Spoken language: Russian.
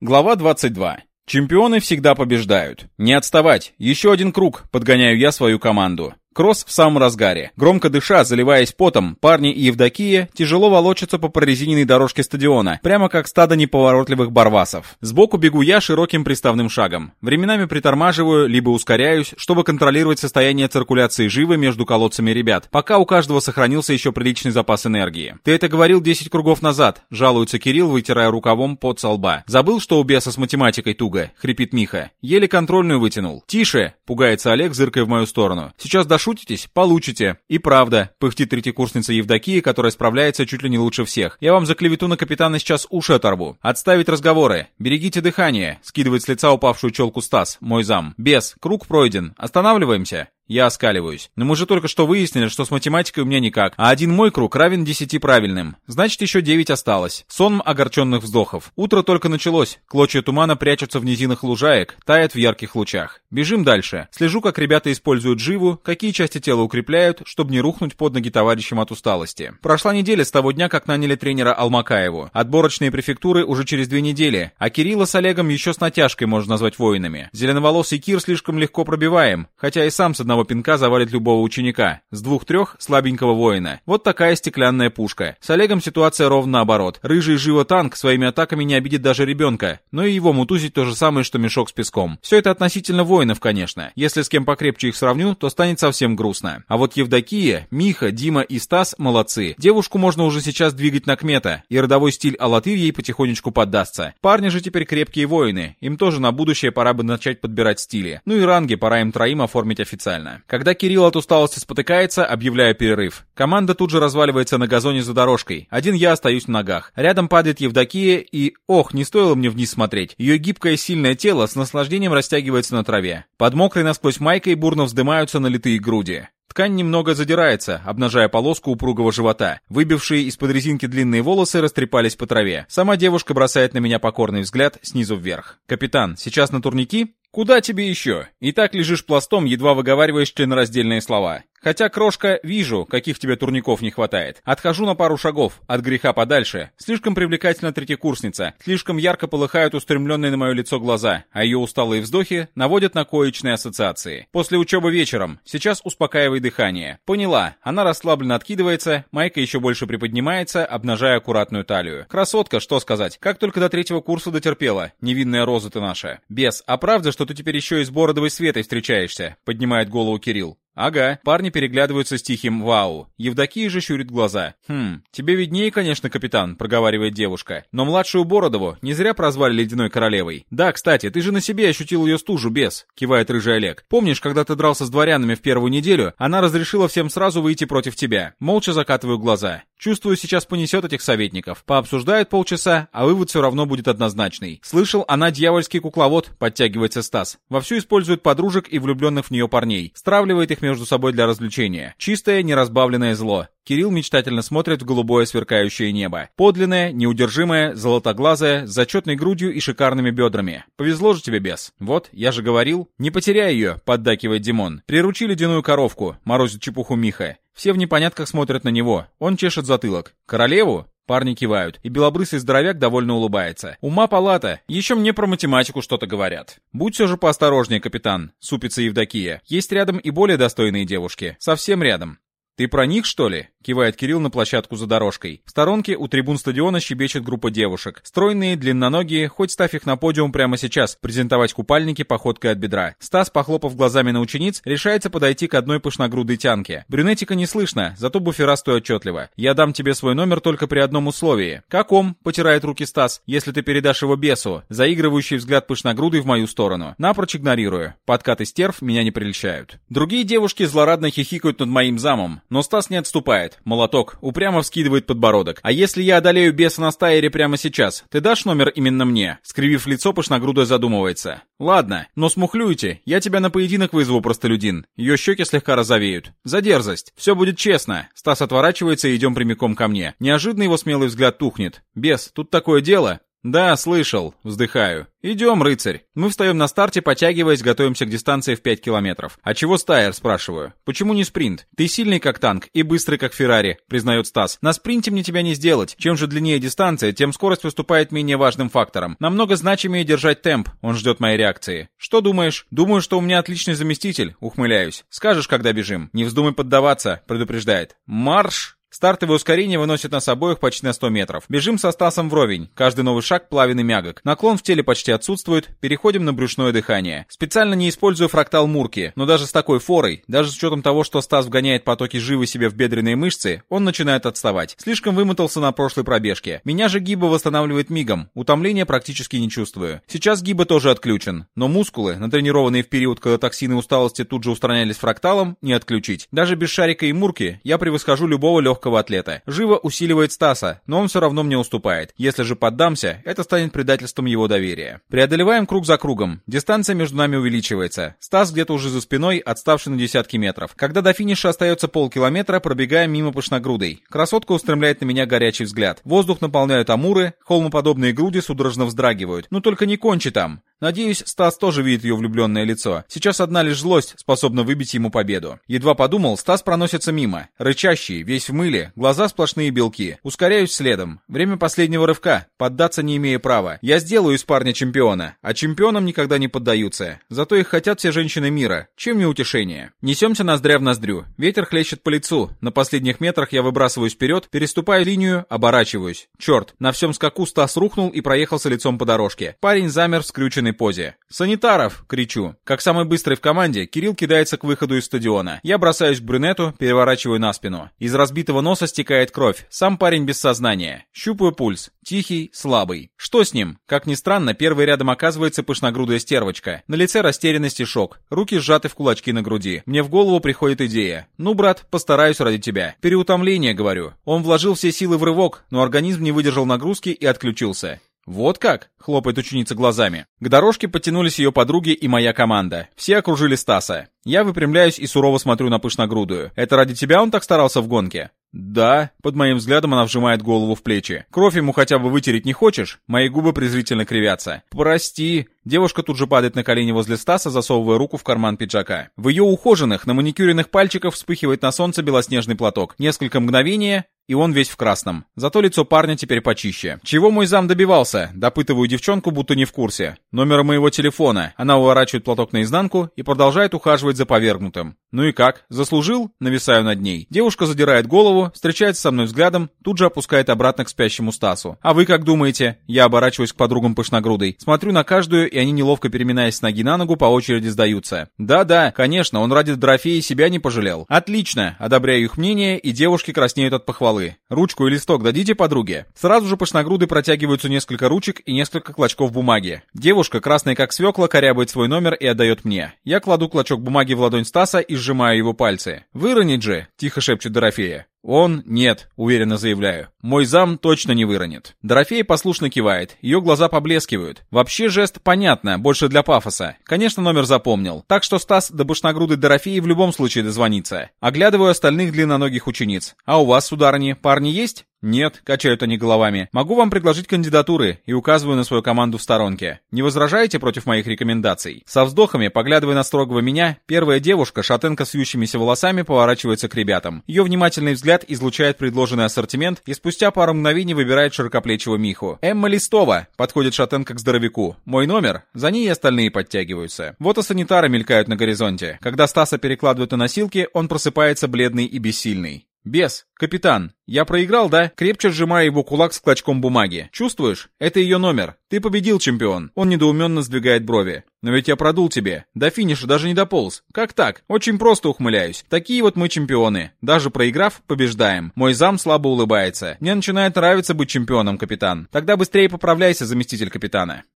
Глава 22. Чемпионы всегда побеждают. Не отставать. Еще один круг, подгоняю я свою команду. Кросс в самом разгаре. Громко дыша, заливаясь потом, парни и Евдокия тяжело волочатся по прорезиненной дорожке стадиона, прямо как стадо неповоротливых барвасов. Сбоку бегу я широким приставным шагом. Временами притормаживаю, либо ускоряюсь, чтобы контролировать состояние циркуляции живы между колодцами ребят, пока у каждого сохранился еще приличный запас энергии. Ты это говорил 10 кругов назад, жалуется Кирилл, вытирая рукавом под со лба. Забыл, что у беса с математикой туго, хрипит Миха. Еле контрольную вытянул. Тише, пугается Олег, зыркая в мою сторону. Сейчас дошу Пошутитесь? Получите. И правда, пыхтит третьекурсница Евдокия, которая справляется чуть ли не лучше всех. Я вам за клевету на капитана сейчас уши оторву. Отставить разговоры. Берегите дыхание. Скидывает с лица упавшую челку Стас, мой зам. Без. Круг пройден. Останавливаемся. Я оскаливаюсь. Но мы же только что выяснили, что с математикой у меня никак, а один мой круг равен десяти правильным. Значит, еще девять осталось. Сон огорченных вздохов. Утро только началось. Клочья тумана прячутся в низинах лужаек, тают в ярких лучах. Бежим дальше. Слежу, как ребята используют живу, какие части тела укрепляют, чтобы не рухнуть под ноги товарищам от усталости. Прошла неделя с того дня, как наняли тренера Алмакаеву. Отборочные префектуры уже через две недели, а Кирилла с Олегом еще с натяжкой можно назвать воинами. Зеленоволосый Кир слишком легко пробиваем, хотя и сам с одного одного пинка завалит любого ученика. С двух-трех слабенького воина. Вот такая стеклянная пушка. С Олегом ситуация ровно наоборот. Рыжий живо танк своими атаками не обидит даже ребенка. Но и его мутузить то же самое, что мешок с песком. Все это относительно воинов, конечно. Если с кем покрепче их сравню, то станет совсем грустно. А вот Евдокия, Миха, Дима и Стас молодцы. Девушку можно уже сейчас двигать на кмета, и родовой стиль Алатырь ей потихонечку поддастся. Парни же теперь крепкие воины. Им тоже на будущее пора бы начать подбирать стили. Ну и ранги пора им троим оформить официально нормально. Когда Кирилл от усталости спотыкается, объявляю перерыв. Команда тут же разваливается на газоне за дорожкой. Один я остаюсь в ногах. Рядом падает Евдокия и... Ох, не стоило мне вниз смотреть. Ее гибкое сильное тело с наслаждением растягивается на траве. Под мокрой насквозь майкой бурно вздымаются налитые груди. Ткань немного задирается, обнажая полоску упругого живота. Выбившие из-под резинки длинные волосы растрепались по траве. Сама девушка бросает на меня покорный взгляд снизу вверх. «Капитан, сейчас на турники?» «Куда тебе еще? И так лежишь пластом, едва выговариваешь членораздельные слова. Хотя, крошка, вижу, каких тебе турников не хватает. Отхожу на пару шагов, от греха подальше. Слишком привлекательна третьекурсница, слишком ярко полыхают устремленные на мое лицо глаза, а ее усталые вздохи наводят на коечные ассоциации. После учебы вечером, сейчас успокаивай дыхание. Поняла, она расслабленно откидывается, майка еще больше приподнимается, обнажая аккуратную талию. Красотка, что сказать, как только до третьего курса дотерпела, невинная роза ты наша. Бес, а правда, что ты теперь еще и с Бородовой Светой встречаешься? Поднимает голову Кирилл. «Ага». Парни переглядываются с тихим «Вау». Евдокия же щурит глаза. «Хм, тебе виднее, конечно, капитан», — проговаривает девушка. «Но младшую Бородову не зря прозвали Ледяной Королевой. Да, кстати, ты же на себе ощутил ее стужу, без», — кивает рыжий Олег. «Помнишь, когда ты дрался с дворянами в первую неделю, она разрешила всем сразу выйти против тебя?» Молча закатываю глаза. Чувствую, сейчас понесет этих советников. Пообсуждают полчаса, а вывод все равно будет однозначный. Слышал, она дьявольский кукловод, подтягивается Стас. Вовсю использует подружек и влюбленных в нее парней. Стравливает их между собой для развлечения. Чистое, неразбавленное зло. Кирилл мечтательно смотрит в голубое сверкающее небо. Подлинное, неудержимое, золотоглазое, с зачетной грудью и шикарными бедрами. Повезло же тебе, бес. Вот, я же говорил. Не потеряй ее, поддакивает Димон. Приручи ледяную коровку, морозит чепуху Миха. Все в непонятках смотрят на него. Он чешет затылок. Королеву? Парни кивают, и белобрысый здоровяк довольно улыбается. Ума палата, еще мне про математику что-то говорят. Будь все же поосторожнее, капитан, супится Евдокия. Есть рядом и более достойные девушки. Совсем рядом. «Ты про них, что ли?» — кивает Кирилл на площадку за дорожкой. В сторонке у трибун стадиона щебечет группа девушек. Стройные, длинноногие, хоть ставь их на подиум прямо сейчас, презентовать купальники походкой от бедра. Стас, похлопав глазами на учениц, решается подойти к одной пышногрудой тянке. Брюнетика не слышно, зато буферастую отчетливо. «Я дам тебе свой номер только при одном условии». «Каком?» — потирает руки Стас. «Если ты передашь его бесу». Заигрывающий взгляд пышногрудый в мою сторону. Напрочь игнорирую. Подкаты стерв меня не прельщают. Другие девушки злорадно хихикают над моим замом. Но Стас не отступает. Молоток. Упрямо вскидывает подбородок. «А если я одолею беса на стайере прямо сейчас, ты дашь номер именно мне?» Скривив лицо, пышногрудой задумывается. «Ладно, но смухлюйте. Я тебя на поединок вызову, простолюдин. Ее щеки слегка розовеют. За дерзость. Все будет честно». Стас отворачивается и идем прямиком ко мне. Неожиданно его смелый взгляд тухнет. «Бес, тут такое дело. «Да, слышал», — вздыхаю. «Идем, рыцарь». Мы встаем на старте, потягиваясь, готовимся к дистанции в 5 километров. «А чего стайер?» — спрашиваю. «Почему не спринт? Ты сильный как танк и быстрый как Феррари», — признает Стас. «На спринте мне тебя не сделать. Чем же длиннее дистанция, тем скорость выступает менее важным фактором. Намного значимее держать темп». Он ждет моей реакции. «Что думаешь?» «Думаю, что у меня отличный заместитель», — ухмыляюсь. «Скажешь, когда бежим?» «Не вздумай поддаваться», — предупреждает. «Марш!» Стартовое ускорение выносит нас обоих почти на 100 метров. Бежим со Стасом вровень. Каждый новый шаг плавен и мягок. Наклон в теле почти отсутствует. Переходим на брюшное дыхание. Специально не использую фрактал Мурки, но даже с такой форой, даже с учетом того, что Стас вгоняет потоки живы себе в бедренные мышцы, он начинает отставать. Слишком вымотался на прошлой пробежке. Меня же гиба восстанавливает мигом. Утомления практически не чувствую. Сейчас гиба тоже отключен. Но мускулы, натренированные в период, когда токсины усталости тут же устранялись фракталом, не отключить. Даже без шарика и Мурки я превосхожу любого легкого легкого атлета. Живо усиливает Стаса, но он все равно мне уступает. Если же поддамся, это станет предательством его доверия. Преодолеваем круг за кругом. Дистанция между нами увеличивается. Стас где-то уже за спиной, отставший на десятки метров. Когда до финиша остается полкилометра, пробегаем мимо пышногрудой. Красотка устремляет на меня горячий взгляд. Воздух наполняют амуры, холмоподобные груди судорожно вздрагивают. Ну только не кончи там. Надеюсь, Стас тоже видит ее влюбленное лицо. Сейчас одна лишь злость способна выбить ему победу. Едва подумал, Стас проносится мимо. Рычащий, весь в мыле, глаза сплошные белки. Ускоряюсь следом. Время последнего рывка. Поддаться не имея права. Я сделаю из парня чемпиона. А чемпионам никогда не поддаются. Зато их хотят все женщины мира. Чем не утешение? Несемся ноздря в ноздрю. Ветер хлещет по лицу. На последних метрах я выбрасываюсь вперед, переступаю линию, оборачиваюсь. Черт, на всем скаку Стас рухнул и проехался лицом по дорожке. Парень замер, скрюченный спокойной позе. «Санитаров!» — кричу. Как самый быстрый в команде, Кирилл кидается к выходу из стадиона. Я бросаюсь к брюнету, переворачиваю на спину. Из разбитого носа стекает кровь. Сам парень без сознания. Щупаю пульс. Тихий, слабый. Что с ним? Как ни странно, первый рядом оказывается пышногрудая стервочка. На лице растерянность и шок. Руки сжаты в кулачки на груди. Мне в голову приходит идея. «Ну, брат, постараюсь ради тебя». Переутомление, говорю. Он вложил все силы в рывок, но организм не выдержал нагрузки и отключился. «Вот как?» — хлопает ученица глазами. К дорожке подтянулись ее подруги и моя команда. Все окружили Стаса. Я выпрямляюсь и сурово смотрю на пышногрудую. «Это ради тебя он так старался в гонке?» «Да». Под моим взглядом она вжимает голову в плечи. «Кровь ему хотя бы вытереть не хочешь?» Мои губы презрительно кривятся. «Прости». Девушка тут же падает на колени возле Стаса, засовывая руку в карман пиджака. В ее ухоженных, на маникюренных пальчиках вспыхивает на солнце белоснежный платок. Несколько мгновения, и он весь в красном. Зато лицо парня теперь почище. Чего мой зам добивался? Допытываю девчонку, будто не в курсе. Номер моего телефона. Она уворачивает платок наизнанку и продолжает ухаживать за повергнутым. Ну и как? Заслужил? Нависаю над ней. Девушка задирает голову, встречается со мной взглядом, тут же опускает обратно к спящему Стасу. А вы как думаете? Я оборачиваюсь к подругам пышногрудой. Смотрю на каждую, и они неловко переминаясь с ноги на ногу по очереди сдаются. Да-да, конечно, он ради Дорофеи себя не пожалел. Отлично, одобряю их мнение, и девушки краснеют от похвалы. Ручку и листок дадите подруге. Сразу же пышногруды протягиваются несколько ручек и несколько клочков бумаги. Девушка, красная как свекла, корябает свой номер и отдает мне. Я кладу клочок бумаги в ладонь Стаса и сжимаю его пальцы. «Выронить же!» — тихо шепчет Дорофея. «Он? Нет», — уверенно заявляю. «Мой зам точно не выронит». Дорофея послушно кивает, ее глаза поблескивают. Вообще жест понятно, больше для пафоса. Конечно, номер запомнил. Так что Стас до башногрудой Дорофеи в любом случае дозвонится. Оглядываю остальных длинноногих учениц. «А у вас, сударыни, парни есть?» «Нет», — качают они головами. «Могу вам предложить кандидатуры» и указываю на свою команду в сторонке. «Не возражаете против моих рекомендаций?» Со вздохами, поглядывая на строгого меня, первая девушка, шатенка с вьющимися волосами, поворачивается к ребятам. Ее внимательный взгляд излучает предложенный ассортимент и спустя пару мгновений выбирает широкоплечего Миху. «Эмма Листова!» — подходит шатенка к здоровяку. «Мой номер?» За ней и остальные подтягиваются. Вот и санитары мелькают на горизонте. Когда Стаса перекладывают на носилки, он просыпается бледный и бессильный. «Бес, капитан, я проиграл, да?» Крепче сжимая его кулак с клочком бумаги. «Чувствуешь? Это ее номер. Ты победил, чемпион». Он недоуменно сдвигает брови. «Но ведь я продул тебе. До финиша даже не дополз. Как так? Очень просто ухмыляюсь. Такие вот мы чемпионы. Даже проиграв, побеждаем. Мой зам слабо улыбается. Мне начинает нравиться быть чемпионом, капитан. Тогда быстрее поправляйся, заместитель капитана».